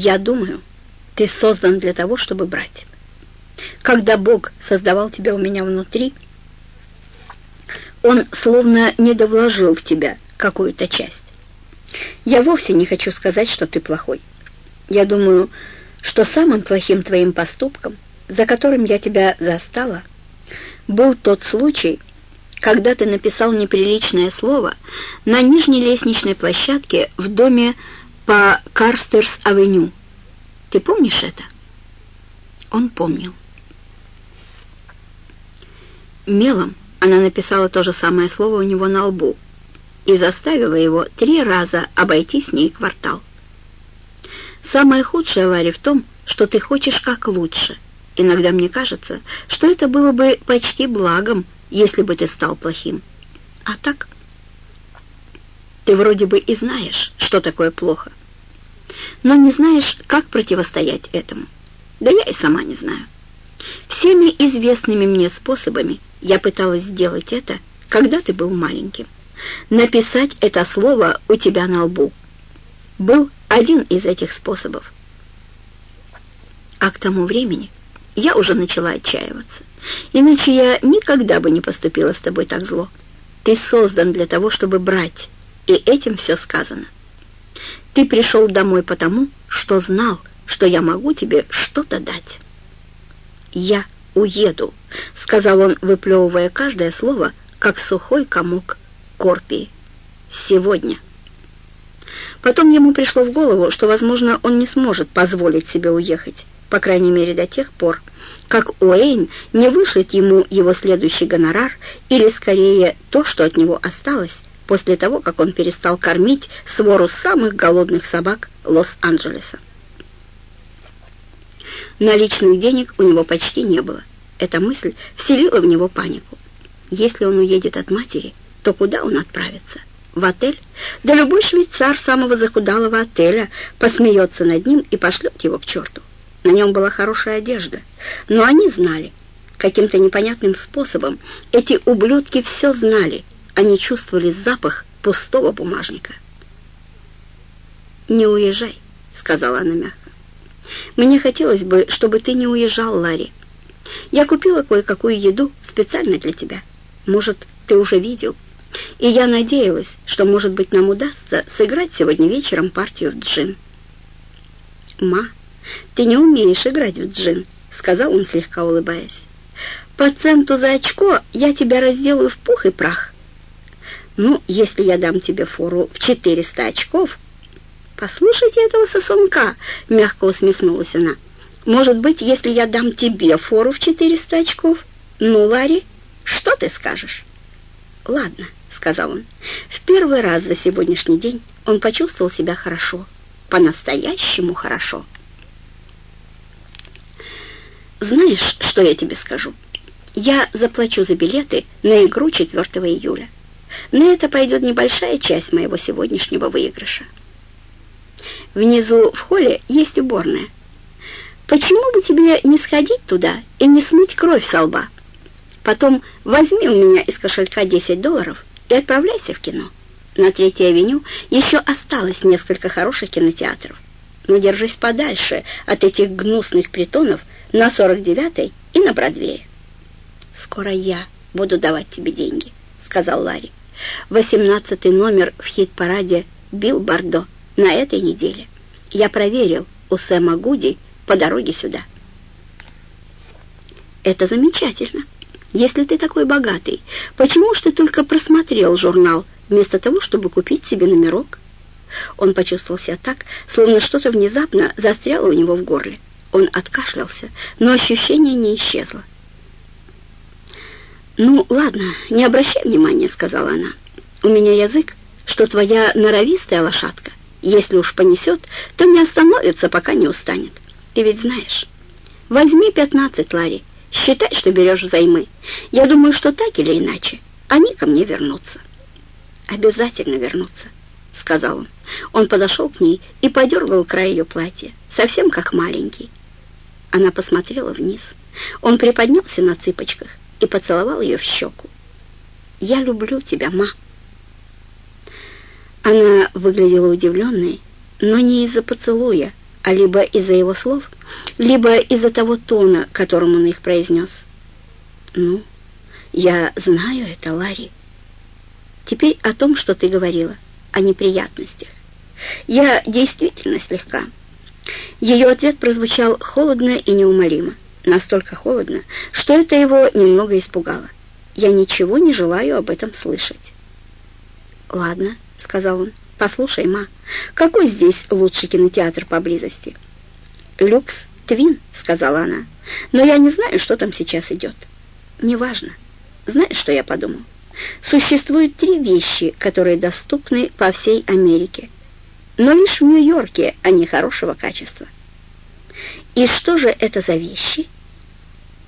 Я думаю, ты создан для того, чтобы брать. Когда Бог создавал тебя у меня внутри, Он словно не довложил в тебя какую-то часть. Я вовсе не хочу сказать, что ты плохой. Я думаю, что самым плохим твоим поступком, за которым я тебя застала, был тот случай, когда ты написал неприличное слово на нижней лестничной площадке в доме по Карстерс-авеню. Ты помнишь это?» Он помнил. Мелом она написала то же самое слово у него на лбу и заставила его три раза обойти с ней квартал. «Самое худшее, Ларри, в том, что ты хочешь как лучше. Иногда мне кажется, что это было бы почти благом, если бы ты стал плохим. А так, ты вроде бы и знаешь, что такое плохо но не знаешь, как противостоять этому. Да я и сама не знаю. Всеми известными мне способами я пыталась сделать это, когда ты был маленьким. Написать это слово у тебя на лбу. Был один из этих способов. А к тому времени я уже начала отчаиваться. Иначе я никогда бы не поступила с тобой так зло. Ты создан для того, чтобы брать, и этим все сказано. Ты пришел домой потому, что знал, что я могу тебе что-то дать. «Я уеду», — сказал он, выплевывая каждое слово, как сухой комок корпии. «Сегодня». Потом ему пришло в голову, что, возможно, он не сможет позволить себе уехать, по крайней мере до тех пор, как Уэйн не вышлет ему его следующий гонорар, или, скорее, то, что от него осталось, после того, как он перестал кормить свору самых голодных собак Лос-Анджелеса. Наличных денег у него почти не было. Эта мысль вселила в него панику. Если он уедет от матери, то куда он отправится? В отель? Да любой швейцар самого захудалого отеля посмеется над ним и пошлет его к черту. На нем была хорошая одежда, но они знали. Каким-то непонятным способом эти ублюдки все знали — они чувствовали запах пустого бумажника. «Не уезжай», — сказала она мягко. «Мне хотелось бы, чтобы ты не уезжал, Ларри. Я купила кое-какую еду специально для тебя. Может, ты уже видел. И я надеялась, что, может быть, нам удастся сыграть сегодня вечером партию в джин». «Ма, ты не умеешь играть в джин», — сказал он, слегка улыбаясь. «По центу за очко я тебя разделаю в пух и прах». Ну, если я дам тебе фору в 400 очков... Послушайте этого сосунка, мягко усмехнулась она. Может быть, если я дам тебе фору в 400 очков? Ну, Ларри, что ты скажешь? Ладно, сказал он. В первый раз за сегодняшний день он почувствовал себя хорошо. По-настоящему хорошо. Знаешь, что я тебе скажу? Я заплачу за билеты на игру 4 июля. На это пойдет небольшая часть моего сегодняшнего выигрыша. Внизу в холле есть уборная. Почему бы тебе не сходить туда и не смыть кровь со лба? Потом возьми у меня из кошелька 10 долларов и отправляйся в кино. На Третьей авеню еще осталось несколько хороших кинотеатров. Но держись подальше от этих гнусных притонов на 49-й и на Бродвее. «Скоро я буду давать тебе деньги», — сказал Ларри. Восемнадцатый номер в хит-параде «Билл Бардо» на этой неделе. Я проверил у Сэма Гуди по дороге сюда. Это замечательно. Если ты такой богатый, почему ж ты только просмотрел журнал, вместо того, чтобы купить себе номерок? Он почувствовал себя так, словно что-то внезапно застряло у него в горле. Он откашлялся, но ощущение не исчезло. «Ну, ладно, не обращай внимания», — сказала она. «У меня язык, что твоя норовистая лошадка, если уж понесет, то не остановится, пока не устанет. Ты ведь знаешь. Возьми пятнадцать, Ларри, считай, что берешь взаймы. Я думаю, что так или иначе они ко мне вернутся». «Обязательно вернутся», — сказал он. Он подошел к ней и подергал край ее платья, совсем как маленький. Она посмотрела вниз. Он приподнялся на цыпочках и поцеловал ее в щеку. «Я люблю тебя, ма». Она выглядела удивленной, но не из-за поцелуя, а либо из-за его слов, либо из-за того тона, которым он их произнес. «Ну, я знаю это, Ларри. Теперь о том, что ты говорила, о неприятностях. Я действительно слегка». Ее ответ прозвучал холодно и неумолимо. Настолько холодно, что это его немного испугало. «Я ничего не желаю об этом слышать». «Ладно», — сказал он. «Послушай, ма, какой здесь лучший кинотеатр поблизости?» «Люкс Твин», — сказала она. «Но я не знаю, что там сейчас идет». «Неважно. Знаешь, что я подумал? Существуют три вещи, которые доступны по всей Америке. Но лишь в Нью-Йорке они хорошего качества». «И что же это за вещи?»